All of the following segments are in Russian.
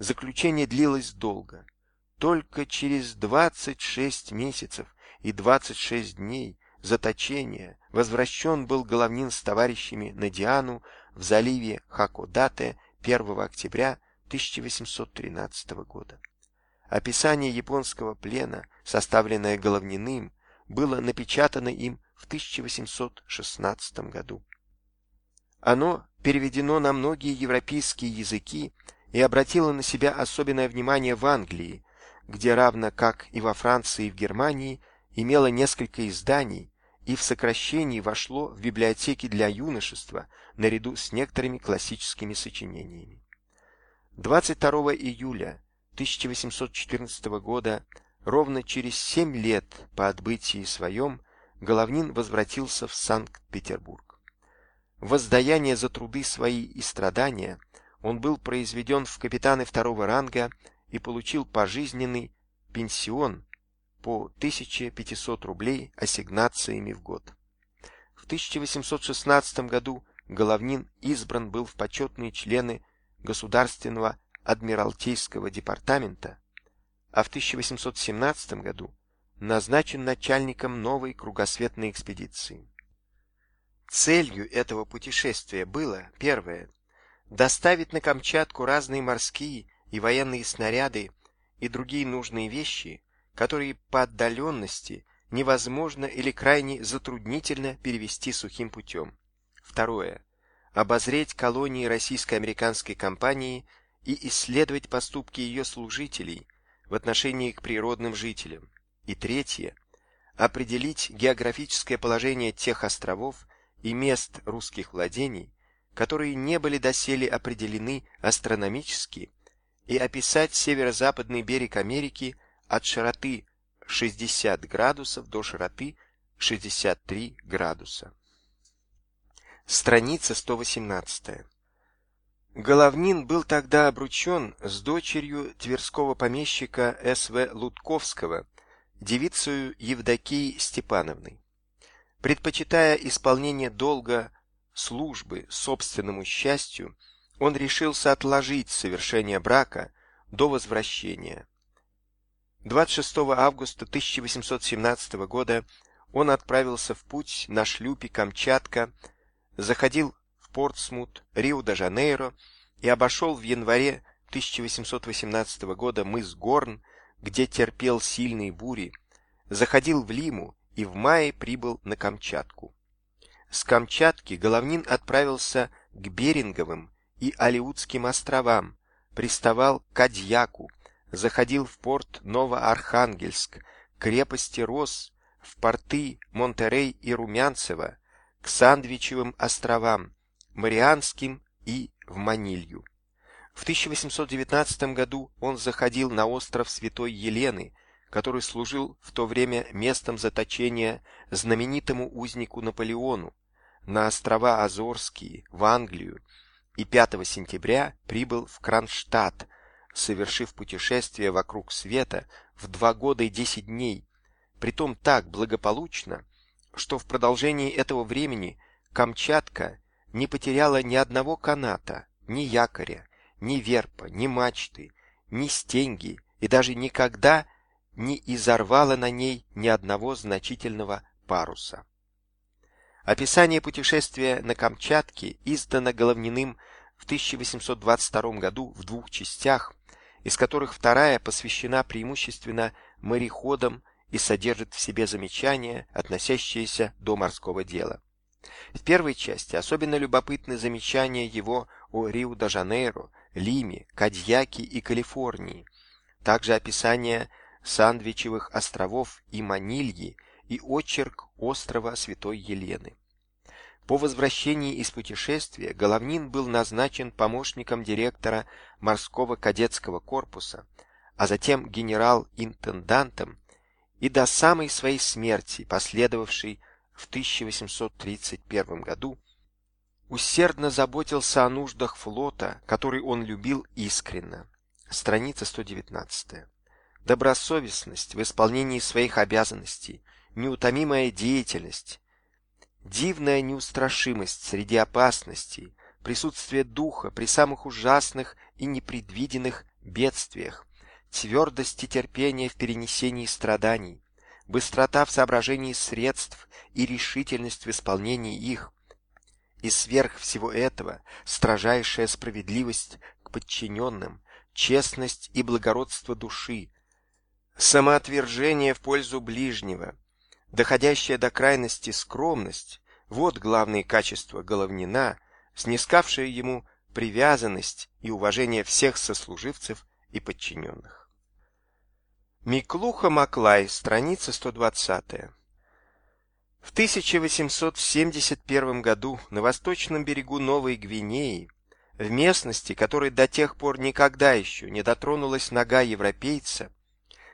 заключение длилось долго. Только через 26 месяцев и 26 дней заточения возвращен был Головнин с товарищами на Диану в заливе Хакодате 1 октября 1813 года. Описание японского плена, составленное Головниным, было напечатано им в 1816 году. Оно переведено на многие европейские языки и обратило на себя особенное внимание в Англии, где равно как и во Франции и в Германии имело несколько изданий и в сокращении вошло в библиотеки для юношества наряду с некоторыми классическими сочинениями. 22 июля 1814 года, ровно через семь лет по отбытии своем, Головнин возвратился в Санкт-Петербург. Воздаяние за труды свои и страдания он был произведен в капитаны второго ранга и получил пожизненный пенсион по 1500 рублей ассигнациями в год. В 1816 году Головнин избран был в почетные члены Государственного Адмиралтейского департамента, а в 1817 году назначен начальником новой кругосветной экспедиции. Целью этого путешествия было, первое, доставить на Камчатку разные морские и военные снаряды и другие нужные вещи, которые по отдаленности невозможно или крайне затруднительно перевести сухим путем. Второе. Обозреть колонии российско-американской компании и исследовать поступки ее служителей в отношении к природным жителям. И третье. Определить географическое положение тех островов и мест русских владений, которые не были доселе определены астрономически, и описать северо-западный берег Америки от широты 60 градусов до широты 63 градуса. Страница 118. Головнин был тогда обручен с дочерью тверского помещика С.В. Лутковского, девицею Евдокией Степановной. Предпочитая исполнение долга службы собственному счастью, он решился отложить совершение брака до возвращения. 26 августа 1817 года он отправился в путь на шлюпе Камчатка, заходил Портсмут, Рио-де-Жанейро и обошел в январе 1818 года мыс Горн, где терпел сильные бури, заходил в Лиму и в мае прибыл на Камчатку. С Камчатки Головнин отправился к Беринговым и Алиутским островам, приставал к Адьяку, заходил в порт Новоархангельск, крепости Рос, в порты Монтерей и Румянцево, к Сандвичевым островам, Марианским и в Манилью. В 1819 году он заходил на остров Святой Елены, который служил в то время местом заточения знаменитому узнику Наполеону, на острова Азорские, в Англию, и 5 сентября прибыл в Кронштадт, совершив путешествие вокруг света в два года и десять дней, притом так благополучно, что в продолжении этого времени Камчатка не потеряла ни одного каната, ни якоря, ни верпа, ни мачты, ни стенги и даже никогда не изорвала на ней ни одного значительного паруса. Описание путешествия на Камчатке издано Головниным в 1822 году в двух частях, из которых вторая посвящена преимущественно мореходам и содержит в себе замечания, относящиеся до морского дела. В первой части особенно любопытны замечания его о Рио-де-Жанейро, Лиме, Кадьяке и Калифорнии, также описание Сандвичевых островов и Манильи и очерк острова Святой Елены. По возвращении из путешествия Головнин был назначен помощником директора морского кадетского корпуса, а затем генерал-интендантом и до самой своей смерти, последовавшей в 1831 году, усердно заботился о нуждах флота, который он любил искренно. Страница 119. Добросовестность в исполнении своих обязанностей, неутомимая деятельность, дивная неустрашимость среди опасностей, присутствие духа при самых ужасных и непредвиденных бедствиях, твердость и терпение в перенесении страданий, быстрота в соображении средств и решительность в исполнении их. И сверх всего этого строжайшая справедливость к подчиненным, честность и благородство души, самоотвержение в пользу ближнего, доходящая до крайности скромность – вот главные качества Головнина, снискавшие ему привязанность и уважение всех сослуживцев и подчиненных. Миклуха Маклай, страница 120. В 1871 году на восточном берегу Новой Гвинеи, в местности, которой до тех пор никогда еще не дотронулась нога европейца,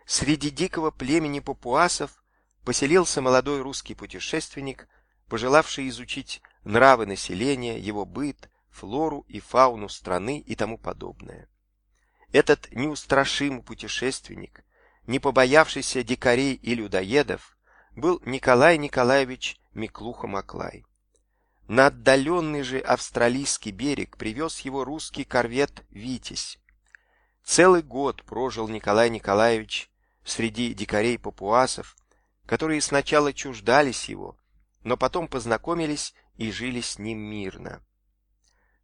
среди дикого племени папуасов поселился молодой русский путешественник, пожелавший изучить нравы населения, его быт, флору и фауну страны и тому подобное. Этот неустрашимый путешественник не побоявшийся дикарей и людоедов, был Николай Николаевич Миклуха-Маклай. На отдаленный же австралийский берег привез его русский корвет «Витязь». Целый год прожил Николай Николаевич среди дикарей-папуасов, которые сначала чуждались его, но потом познакомились и жили с ним мирно.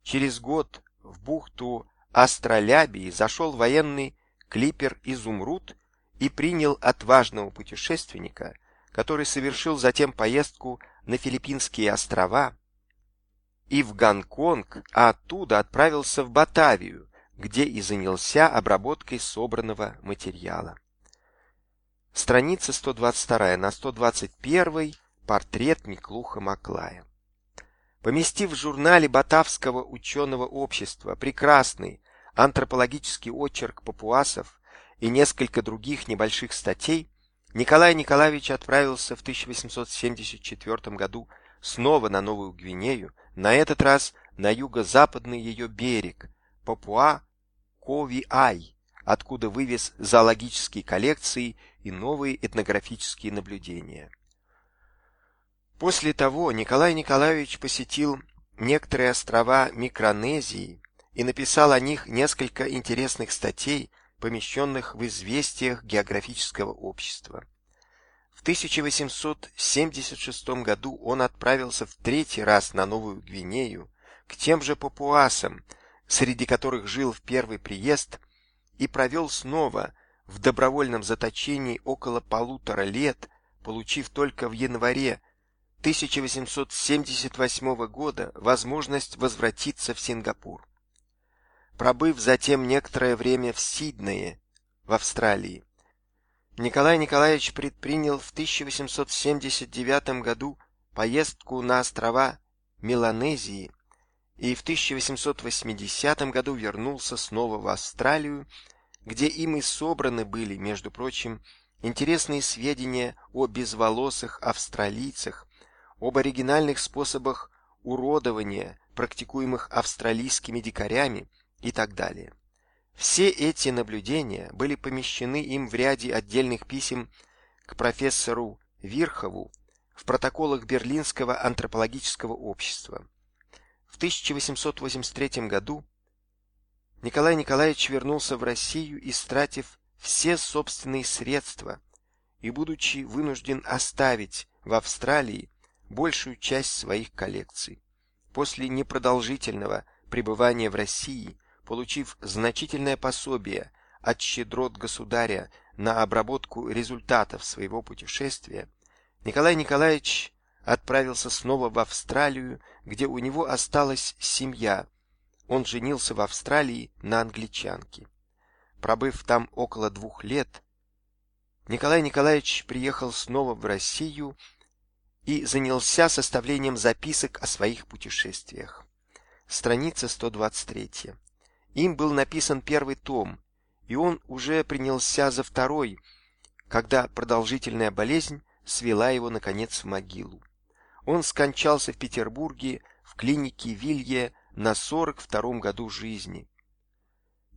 Через год в бухту Астролябии зашел военный клипер «Изумруд» и принял отважного путешественника, который совершил затем поездку на Филиппинские острова и в Гонконг, а оттуда отправился в Батавию, где и занялся обработкой собранного материала. Страница 122 на 121 портрет Миклуха Маклая. Поместив в журнале Батавского ученого общества прекрасный антропологический очерк папуасов, и несколько других небольших статей, Николай Николаевич отправился в 1874 году снова на Новую Гвинею, на этот раз на юго-западный ее берег, Папуа-Кови-Ай, откуда вывез зоологические коллекции и новые этнографические наблюдения. После того Николай Николаевич посетил некоторые острова Микронезии и написал о них несколько интересных статей, помещенных в известиях географического общества. В 1876 году он отправился в третий раз на Новую Гвинею к тем же папуасам, среди которых жил в первый приезд, и провел снова в добровольном заточении около полутора лет, получив только в январе 1878 года возможность возвратиться в Сингапур пробыв затем некоторое время в Сиднее, в Австралии. Николай Николаевич предпринял в 1879 году поездку на острова Меланезии и в 1880 году вернулся снова в Австралию, где им и собраны были, между прочим, интересные сведения о безволосых австралийцах, об оригинальных способах уродования, практикуемых австралийскими дикарями, и так далее. Все эти наблюдения были помещены им в ряде отдельных писем к профессору Вирхову в протоколах Берлинского антропологического общества. В 1883 году Николай Николаевич вернулся в Россию, истратив все собственные средства и будучи вынужден оставить в Австралии большую часть своих коллекций. После непродолжительного пребывания в России получив значительное пособие от щедрот государя на обработку результатов своего путешествия, Николай Николаевич отправился снова в Австралию, где у него осталась семья. Он женился в Австралии на англичанке. Пробыв там около двух лет, Николай Николаевич приехал снова в Россию и занялся составлением записок о своих путешествиях. Страница 123. Им был написан первый том, и он уже принялся за второй, когда продолжительная болезнь свела его наконец в могилу. Он скончался в Петербурге в клинике Вилье на 42-м году жизни.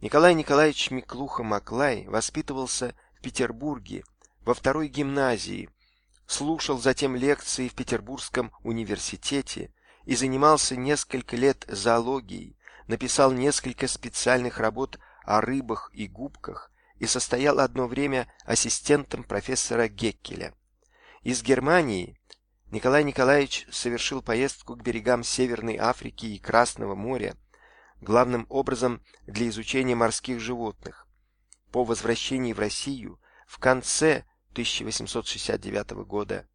Николай Николаевич Миклуха-Маклай воспитывался в Петербурге во второй гимназии, слушал затем лекции в Петербургском университете и занимался несколько лет зоологией, написал несколько специальных работ о рыбах и губках и состоял одно время ассистентом профессора Геккеля. Из Германии Николай Николаевич совершил поездку к берегам Северной Африки и Красного моря, главным образом для изучения морских животных. По возвращении в Россию в конце 1869 года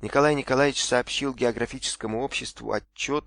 Николай Николаевич сообщил географическому обществу отчет